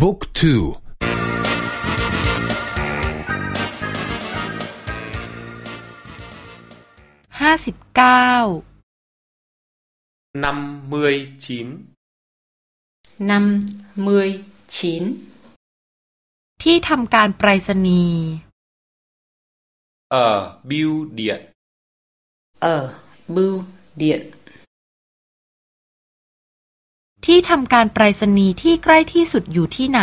บุ๊กทูห้าสิบเก้านัมมืยชินนัมมืยชินที่ทำการไปรษณีย์เออบิวเดียนเออบิวเดียน ที่ทำการไปรษณีย์ที่ใกล้ที่สุดอยู่ที่ไหน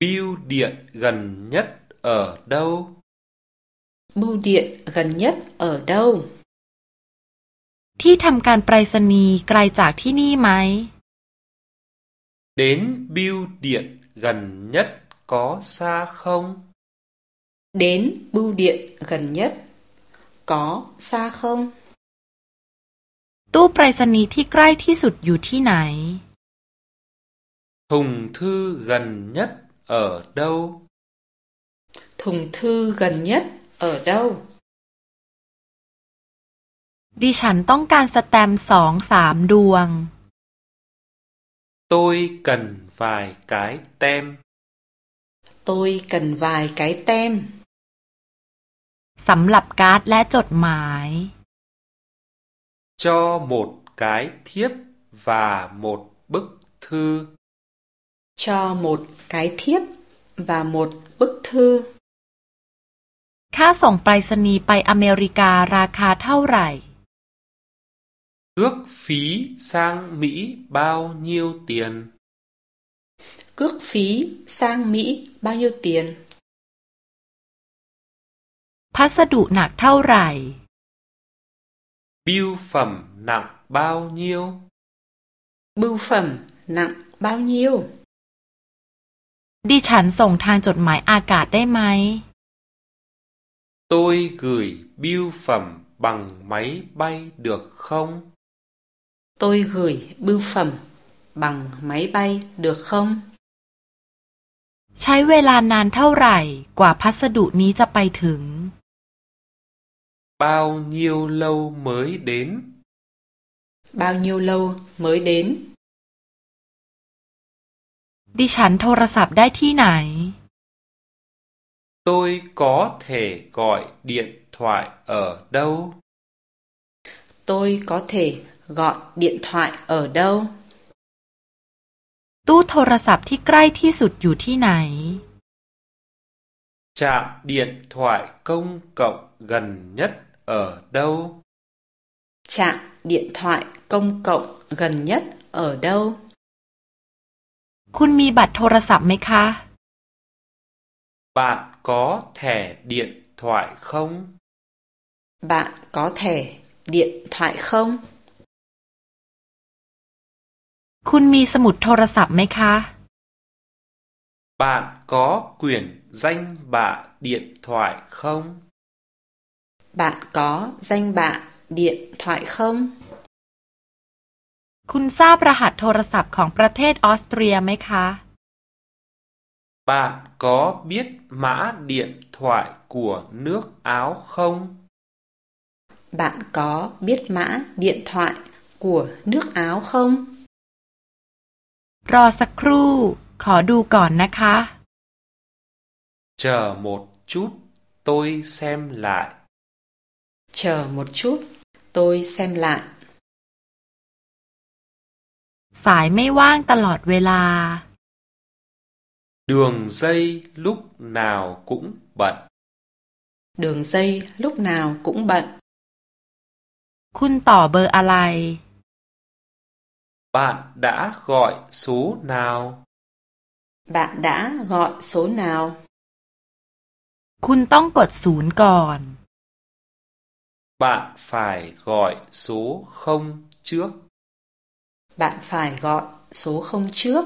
bưu điện gần nhất ở đâu bưu điện gần nhất ở đâu ที่ทำการไปรษณีย์ไกลจากที่นี่ไหม đến bưu điện gần nhất có xa không đến bưu điện gần nhất có xa không ตู้ไปรษณีย์ที่ใกล้ที่สุดอยู่ที่ไหน thùng thư gần nhất ở đâu thùng thư gần nhất ở đâu ดิฉันต้องการสแตมป์สองสามดวง tôi cần vài cái tem tôi cần vài cái tem สำหรับการ์ดและจดหมาย cho một cái thiếp và một bức thư cho một cái thiếp và một bức thư ค่าส่งไปรษณีย์ไปอเมริการาคาเท่าไหร่ Cước phí sang Mỹ bao nhiêu tiền? cước phí sang Mỹ bao nhiêu tiền พัสดุหนักเท่าไหร่ Bưu phẩm nặng bao nhiêu? bưu phẩm nặng bao nhiêu ดิฉันส่งทางจดหมายอากาศได้ไหม Tôi gửi bưu phẩm bằng máy bay được không? tôi gửi bưu phẩm bằng máy bay được không ใช้เวลานานเท่าไหร่ กว่าพัสดุนี้จะไปถึง Bao nhiêu lâu mới đến? bao nhiêu lâu mới đến ดิฉันโทรศัพท์ได้ที่ไหน Tôi có thể gọi điện thoại ở đâu? tôi có thể gọi điện thoại ở đâu ตู้โทรศัพท์ที่ใกล้ที่สุดอยู่ที่ไหน Trạm điện thoại công cộng gần nhất ở đâu? trạm điện thoại công cộng gần nhất ở đâu คุณมีบัตรโทรศัพท์ไหมคะ Bạn có thẻ điện thoại không? bạn có thẻ điện thoại không คุณมีสมุดโทรศัพท์ไหมคะ Bạn có quyển danh bạ điện thoại không? bạn có danh bạ điện thoại không คุณทราบรหัสโทรศัพท์ของประเทศออสเตรียไหมคะ Bạn có biết mã điện thoại của nước Áo không? bạn có biết mã điện thoại của nước Áo không รอสักครู่ ขอดูก่อนนะคะ Chờ một chút, tôi xem lại. chờ một chút tôi xem lại สายไม่ว่างตลอดเวลา Đường dây lúc nào cũng bận. đường dây lúc nào cũng bận คุณต่อเบอร์อะไร Bạn đã gọi số nào? bạn đã gọi số nào คุณต้องกดศูนย์ก่อน bạn phải gọi số 0 trước. bạn phải gọi số không trước